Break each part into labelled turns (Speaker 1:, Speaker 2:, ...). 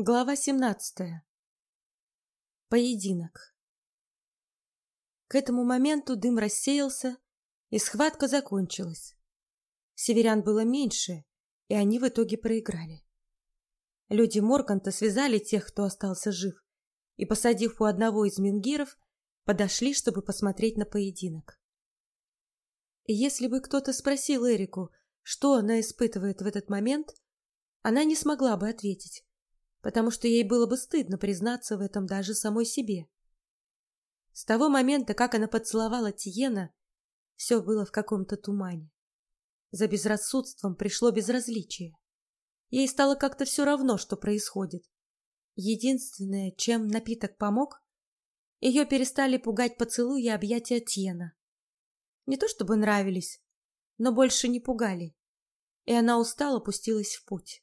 Speaker 1: Глава 17. Поединок. К этому моменту дым рассеялся, и схватка закончилась. Северян было меньше, и они в итоге проиграли. Люди Морганта связали тех, кто остался жив, и, посадив у одного из мингиров, подошли, чтобы посмотреть на поединок. Если бы кто-то спросил Эрику, что она испытывает в этот момент, она не смогла бы ответить потому что ей было бы стыдно признаться в этом даже самой себе. С того момента, как она поцеловала Тиена, все было в каком-то тумане. За безрассудством пришло безразличие. Ей стало как-то все равно, что происходит. Единственное, чем напиток помог, ее перестали пугать поцелуи и объятия Тьена. Не то чтобы нравились, но больше не пугали, и она устало пустилась в путь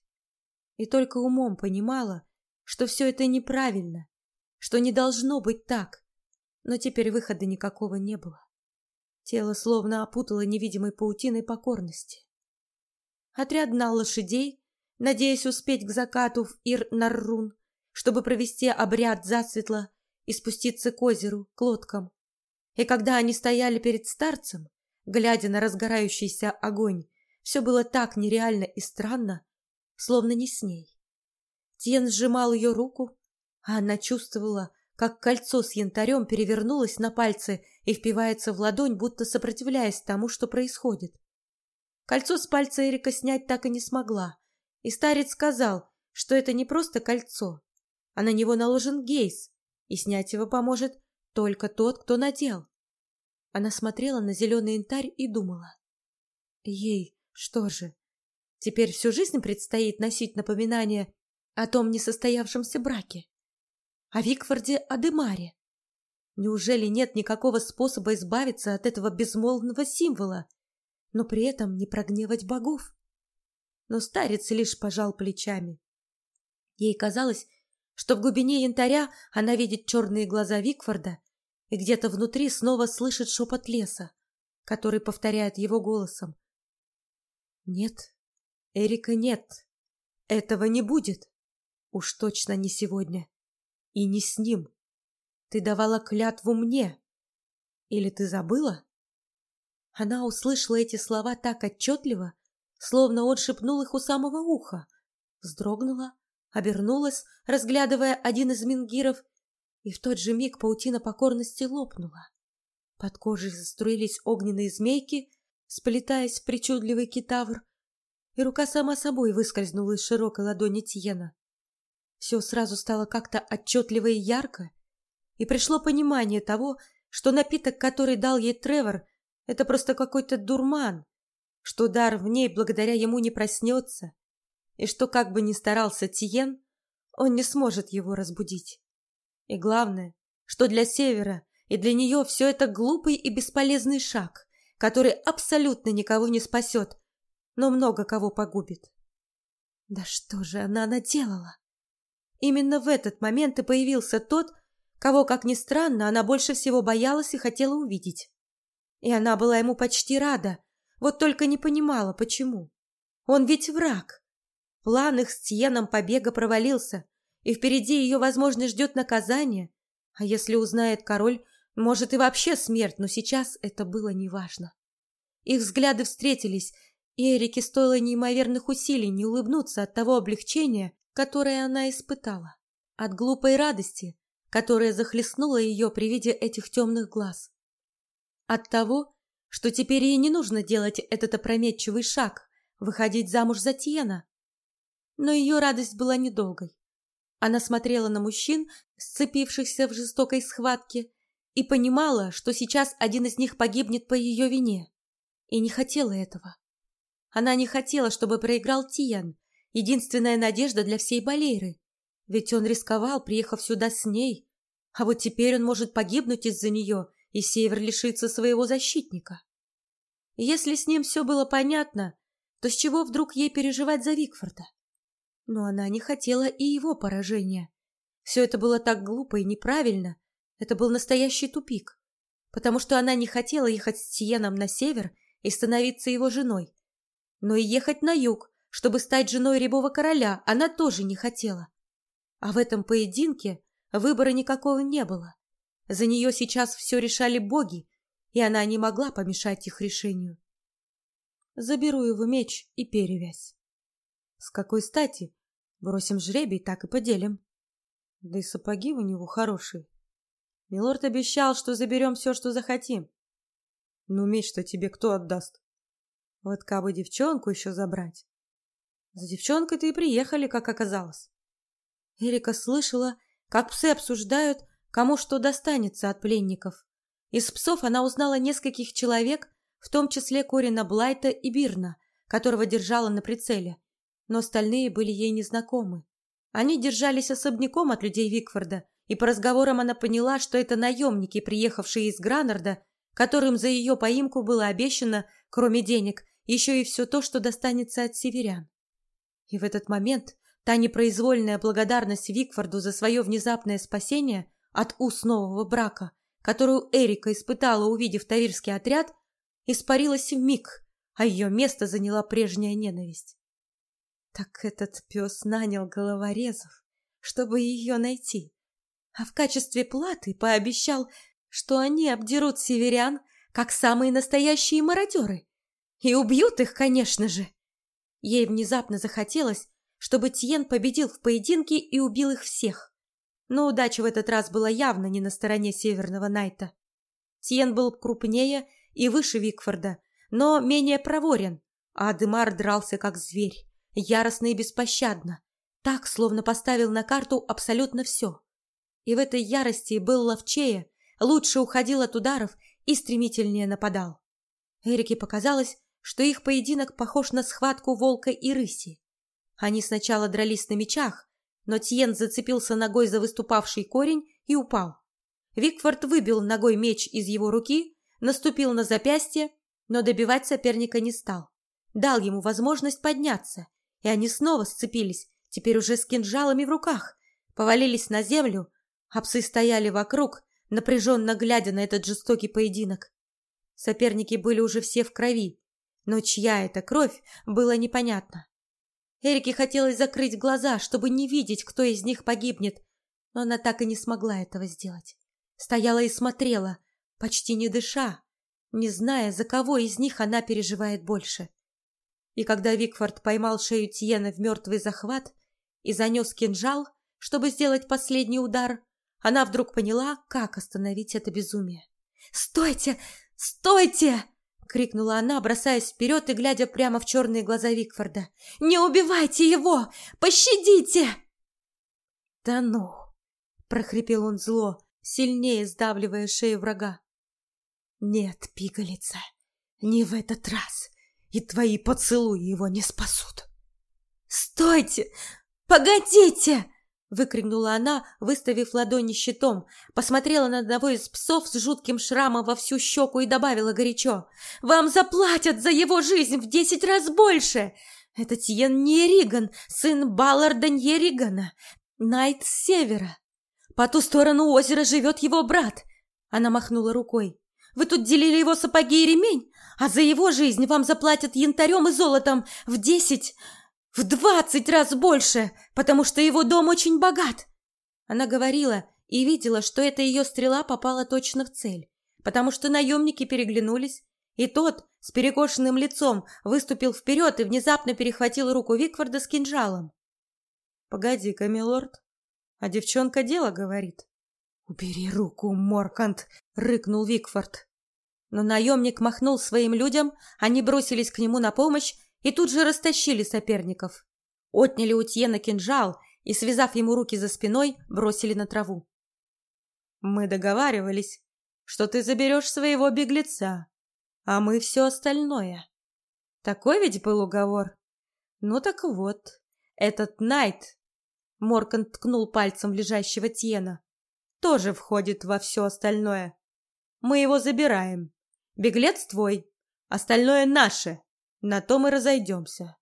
Speaker 1: и только умом понимала, что все это неправильно, что не должно быть так, но теперь выхода никакого не было. Тело словно опутало невидимой паутиной покорности. Отряд гнал лошадей, надеясь успеть к закату в Ир-Наррун, чтобы провести обряд засветло и спуститься к озеру, к лодкам. И когда они стояли перед старцем, глядя на разгорающийся огонь, все было так нереально и странно, словно не с ней. Тьен сжимал ее руку, а она чувствовала, как кольцо с янтарем перевернулось на пальце и впивается в ладонь, будто сопротивляясь тому, что происходит. Кольцо с пальца Эрика снять так и не смогла, и старец сказал, что это не просто кольцо, а на него наложен гейс, и снять его поможет только тот, кто надел. Она смотрела на зеленый янтарь и думала. Ей что же, Теперь всю жизнь предстоит носить напоминание о том несостоявшемся браке. О Викфорде Адемаре. Неужели нет никакого способа избавиться от этого безмолвного символа, но при этом не прогневать богов? Но старец лишь пожал плечами. Ей казалось, что в глубине янтаря она видит черные глаза Викфорда и где-то внутри снова слышит шепот леса, который повторяет его голосом. «Нет, Эрика нет. Этого не будет. Уж точно не сегодня. И не с ним. Ты давала клятву мне. Или ты забыла? Она услышала эти слова так отчетливо, словно он шепнул их у самого уха. Вздрогнула, обернулась, разглядывая один из мингиров, и в тот же миг паутина покорности лопнула. Под кожей заструились огненные змейки, сплетаясь в причудливый китавр, и рука сама собой выскользнула из широкой ладони Тьена. Все сразу стало как-то отчетливо и ярко, и пришло понимание того, что напиток, который дал ей Тревор, это просто какой-то дурман, что дар в ней благодаря ему не проснется, и что как бы ни старался Тиен, он не сможет его разбудить. И главное, что для Севера и для нее все это глупый и бесполезный шаг, который абсолютно никого не спасет, но много кого погубит. Да что же она наделала? Именно в этот момент и появился тот, кого, как ни странно, она больше всего боялась и хотела увидеть. И она была ему почти рада, вот только не понимала, почему. Он ведь враг. План их с Тьеном побега провалился, и впереди ее, возможно, ждет наказание. А если узнает король, может и вообще смерть, но сейчас это было неважно. Их взгляды встретились, Эрике стоило неимоверных усилий не улыбнуться от того облегчения, которое она испытала, от глупой радости, которая захлестнула ее при виде этих темных глаз, от того, что теперь ей не нужно делать этот опрометчивый шаг, выходить замуж за Тиена. Но ее радость была недолгой. Она смотрела на мужчин, сцепившихся в жестокой схватке, и понимала, что сейчас один из них погибнет по ее вине, и не хотела этого. Она не хотела, чтобы проиграл Тиян, единственная надежда для всей Балейры. Ведь он рисковал, приехав сюда с ней. А вот теперь он может погибнуть из-за нее, и Север лишится своего защитника. Если с ним все было понятно, то с чего вдруг ей переживать за Викфорда? Но она не хотела и его поражения. Все это было так глупо и неправильно. Это был настоящий тупик. Потому что она не хотела ехать с Тиеном на север и становиться его женой но и ехать на юг, чтобы стать женой рябого короля, она тоже не хотела. А в этом поединке выбора никакого не было. За нее сейчас все решали боги, и она не могла помешать их решению. Заберу его меч и перевязь. С какой стати? Бросим жребий, так и поделим. Да и сапоги у него хорошие. Милорд обещал, что заберем все, что захотим. Ну, меч-то тебе кто отдаст? Вот кабы девчонку еще забрать. За девчонкой-то и приехали, как оказалось. Эрика слышала, как псы обсуждают, кому что достанется от пленников. Из псов она узнала нескольких человек, в том числе Корина Блайта и Бирна, которого держала на прицеле, но остальные были ей незнакомы. Они держались особняком от людей Викфорда, и по разговорам она поняла, что это наемники, приехавшие из Гранарда, которым за ее поимку было обещано, кроме денег, еще и все то, что достанется от северян. И в этот момент та непроизвольная благодарность Викфорду за свое внезапное спасение от уст нового брака, которую Эрика испытала, увидев тавирский отряд, испарилась в миг, а ее место заняла прежняя ненависть. Так этот пес нанял головорезов, чтобы ее найти, а в качестве платы пообещал, что они обдерут северян, как самые настоящие мародеры, и убьют их, конечно же. Ей внезапно захотелось, чтобы Тьен победил в поединке и убил их всех. Но удача в этот раз была явно не на стороне Северного Найта. Тьен был крупнее и выше Викфорда, но менее проворен, а Адемар дрался как зверь, яростно и беспощадно, так, словно поставил на карту абсолютно все. И в этой ярости был ловчее, лучше уходил от ударов и стремительнее нападал. Эрике показалось, что их поединок похож на схватку волка и рыси. Они сначала дрались на мечах, но Тьен зацепился ногой за выступавший корень и упал. Викфорд выбил ногой меч из его руки наступил на запястье, но добивать соперника не стал. Дал ему возможность подняться, и они снова сцепились, теперь уже с кинжалами в руках, повалились на землю, а псы стояли вокруг, напряженно глядя на этот жестокий поединок. Соперники были уже все в крови, но чья это кровь, было непонятно. Эрике хотелось закрыть глаза, чтобы не видеть, кто из них погибнет, но она так и не смогла этого сделать. Стояла и смотрела, почти не дыша, не зная, за кого из них она переживает больше. И когда Викфорд поймал шею Тиена в мертвый захват и занес кинжал, чтобы сделать последний удар, она вдруг поняла, как остановить это безумие. «Стойте! Стойте!» — крикнула она, бросаясь вперед и глядя прямо в черные глаза Викфорда. «Не убивайте его! Пощадите!» «Да ну!» — прохрипел он зло, сильнее сдавливая шею врага. Нет, пигалица, не в этот раз, и твои поцелуи его не спасут. Стойте! Погодите! Выкрикнула она, выставив ладони щитом, посмотрела на одного из псов с жутким шрамом во всю щеку и добавила горячо: "Вам заплатят за его жизнь в десять раз больше. Это Тиен Нериган, сын Балларда Неригана, Найт с севера. По ту сторону озера живет его брат". Она махнула рукой. Вы тут делили его сапоги и ремень, а за его жизнь вам заплатят янтарем и золотом в десять, в двадцать раз больше, потому что его дом очень богат. Она говорила и видела, что эта ее стрела попала точно в цель, потому что наемники переглянулись, и тот с перекошенным лицом выступил вперед и внезапно перехватил руку Викфорда с кинжалом. «Погоди-ка, милорд, а девчонка дело говорит». «Убери руку, Моркант!» — рыкнул Викфорд. Но наемник махнул своим людям, они бросились к нему на помощь и тут же растащили соперников. Отняли у Тьена кинжал и, связав ему руки за спиной, бросили на траву. «Мы договаривались, что ты заберешь своего беглеца, а мы все остальное. Такой ведь был уговор? Ну так вот, этот Найт...» Моркан ткнул пальцем лежащего Тьена тоже входит во все остальное. Мы его забираем. Беглец твой, остальное наше. На то мы разойдемся.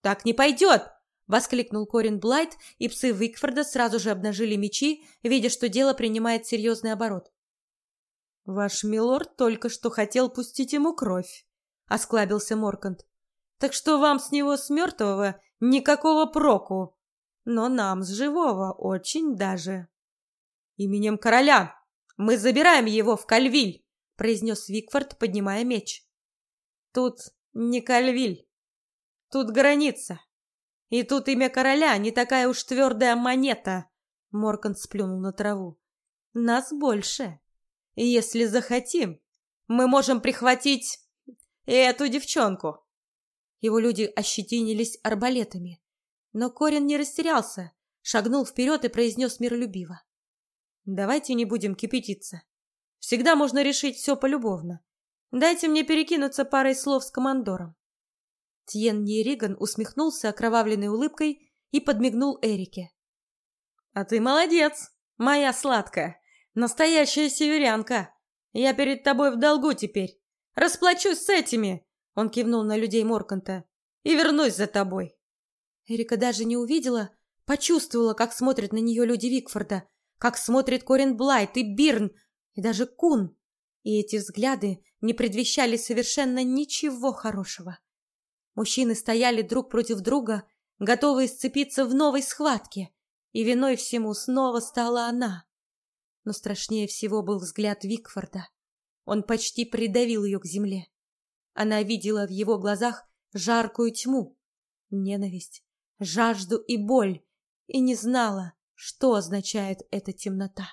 Speaker 1: Так не пойдет! Воскликнул Корин Блайт, и псы Викфорда сразу же обнажили мечи, видя, что дело принимает серьезный оборот. «Ваш милорд только что хотел пустить ему кровь», — осклабился Моркант. «Так что вам с него, с мертвого, никакого проку. но нам с живого очень даже. Именем короля мы забираем его в Кальвиль, произнес Викфорд, поднимая меч. Тут не Кальвиль, тут граница. И тут имя короля не такая уж твердая монета. Моркан сплюнул на траву. Нас больше. И если захотим, мы можем прихватить эту девчонку. Его люди ощетинились арбалетами. Но Корин не растерялся, шагнул вперед и произнес миролюбиво. «Давайте не будем кипятиться. Всегда можно решить все полюбовно. Дайте мне перекинуться парой слов с командором». Тьен Нейриган усмехнулся окровавленной улыбкой и подмигнул Эрике. «А ты молодец, моя сладкая, настоящая северянка. Я перед тобой в долгу теперь. Расплачусь с этими!» Он кивнул на людей Морканта. «И вернусь за тобой!» Эрика даже не увидела, почувствовала, как смотрят на нее люди Викфорда, как смотрит Корин Блайт и Бирн, и даже Кун. И эти взгляды не предвещали совершенно ничего хорошего. Мужчины стояли друг против друга, готовые сцепиться в новой схватке, и виной всему снова стала она. Но страшнее всего был взгляд Викфорда. Он почти придавил ее к земле. Она видела в его глазах жаркую тьму, ненависть, жажду и боль, и не знала, что означает эта темнота.